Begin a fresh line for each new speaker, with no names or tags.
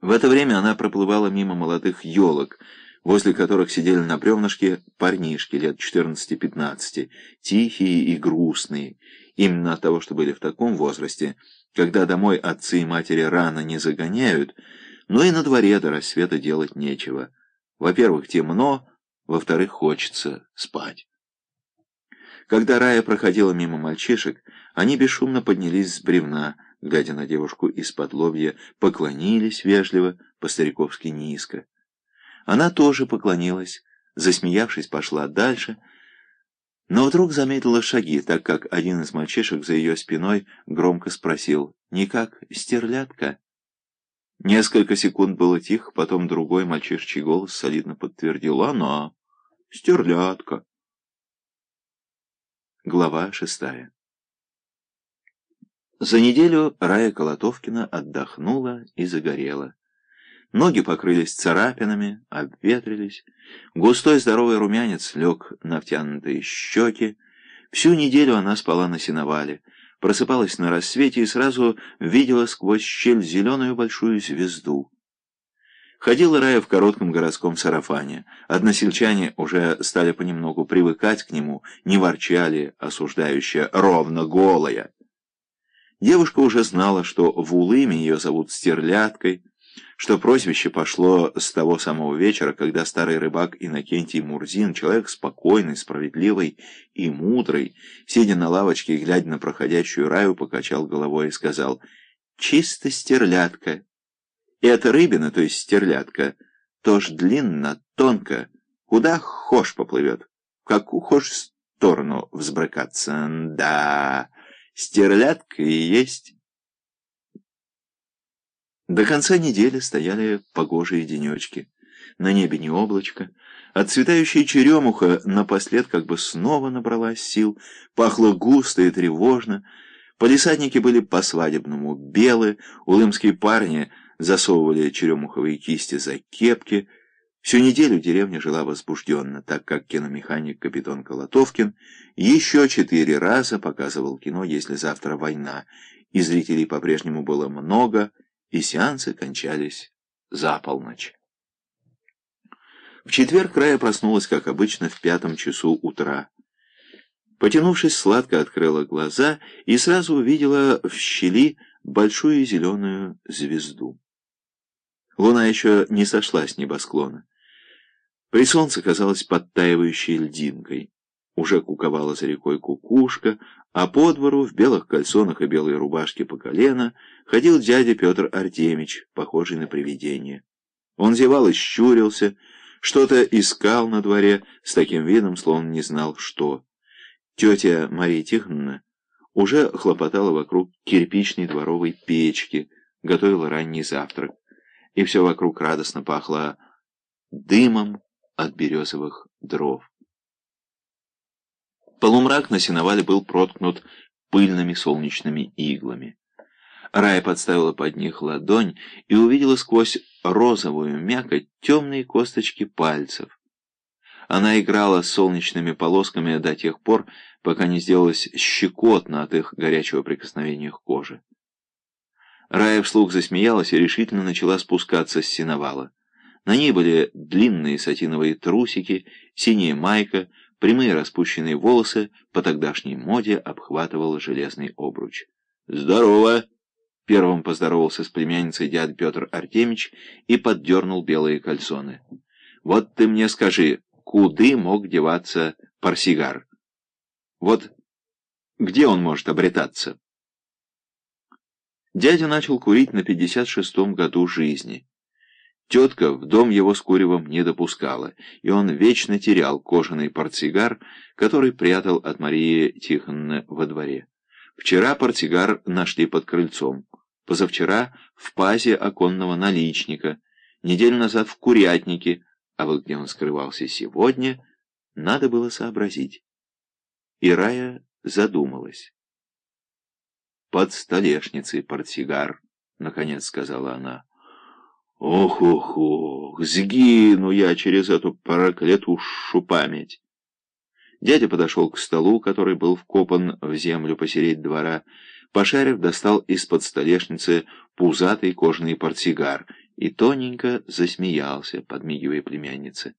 В это время она проплывала мимо молодых елок, возле которых сидели на бревнышке парнишки лет 14-15, тихие и грустные, именно от того, что были в таком возрасте, когда домой отцы и матери рано не загоняют, но и на дворе до рассвета делать нечего. Во-первых, темно, во-вторых, хочется спать. Когда Рая проходила мимо мальчишек, они бесшумно поднялись с бревна, глядя на девушку из-под лобья, поклонились вежливо, по-стариковски низко. Она тоже поклонилась, засмеявшись, пошла дальше, но вдруг заметила шаги, так как один из мальчишек за ее спиной громко спросил «Не как стерлядка?» Несколько секунд было тихо, потом другой мальчишечий голос солидно подтвердил «Она, стерлядка». Глава шестая за неделю Рая Колотовкина отдохнула и загорела. Ноги покрылись царапинами, обветрились. Густой здоровый румянец лег на втянутые щеки. Всю неделю она спала на сеновале, просыпалась на рассвете и сразу видела сквозь щель зеленую большую звезду. Ходила Рая в коротком городском сарафане. Односельчане уже стали понемногу привыкать к нему, не ворчали, осуждающая ровно голая. Девушка уже знала, что в Улыме ее зовут Стерляткой, что прозвище пошло с того самого вечера, когда старый рыбак Иннокентий Мурзин, человек спокойный, справедливый и мудрый, сидя на лавочке и глядя на проходящую раю, покачал головой и сказал «Чисто стерлядка». И эта рыбина, то есть стерлядка, тоже длинно, тонко, куда хошь поплывет, в какую хошь сторону взбрыкаться, да... Стерлядка и есть. До конца недели стояли погожие денечки. На небе не облачко. Отцветающая черемуха напослед как бы снова набралась сил, пахло густо и тревожно. Полисадники были по-свадебному белы, улымские парни засовывали черемуховые кисти за кепки — Всю неделю деревня жила возбужденно, так как киномеханик капитан Колотовкин еще четыре раза показывал кино «Если завтра война», и зрителей по-прежнему было много, и сеансы кончались за полночь. В четверг Рая проснулась, как обычно, в пятом часу утра. Потянувшись, сладко открыла глаза и сразу увидела в щели большую зеленую звезду. Луна еще не сошла с небосклона. При солнце казалась подтаивающей льдинкой. Уже куковала за рекой кукушка, а по двору в белых кальсонах и белой рубашке по колено ходил дядя Петр Артемич, похожий на привидение. Он зевал и щурился, что-то искал на дворе с таким видом, словно не знал, что. Тетя Мария Тихоновна уже хлопотала вокруг кирпичной дворовой печки, готовила ранний завтрак, и все вокруг радостно пахло дымом, от березовых дров. Полумрак на сеновале был проткнут пыльными солнечными иглами. Рая подставила под них ладонь и увидела сквозь розовую мякоть темные косточки пальцев. Она играла с солнечными полосками до тех пор, пока не сделалась щекотно от их горячего прикосновения к коже. Рая вслух засмеялась и решительно начала спускаться с сеновала. На ней были длинные сатиновые трусики, синяя майка, прямые распущенные волосы, по тогдашней моде обхватывал железный обруч. «Здорово!» — первым поздоровался с племянницей дяд Петр Артемич и поддернул белые кальсоны. «Вот ты мне скажи, куды мог деваться парсигар? Вот где он может обретаться?» Дядя начал курить на пятьдесят шестом году жизни. Тетка в дом его с куревом не допускала, и он вечно терял кожаный портсигар, который прятал от Марии Тихоновны во дворе. Вчера портсигар нашли под крыльцом, позавчера в пазе оконного наличника, неделю назад в курятнике, а вот где он скрывался сегодня, надо было сообразить. И Рая задумалась. «Под столешницей портсигар», — наконец сказала она. Ох-ох-ох, сгину я через эту проклятущую память. Дядя подошел к столу, который был вкопан в землю посередь двора. Пошарив, достал из-под столешницы пузатый кожаный портсигар и тоненько засмеялся, подмигивая племяннице.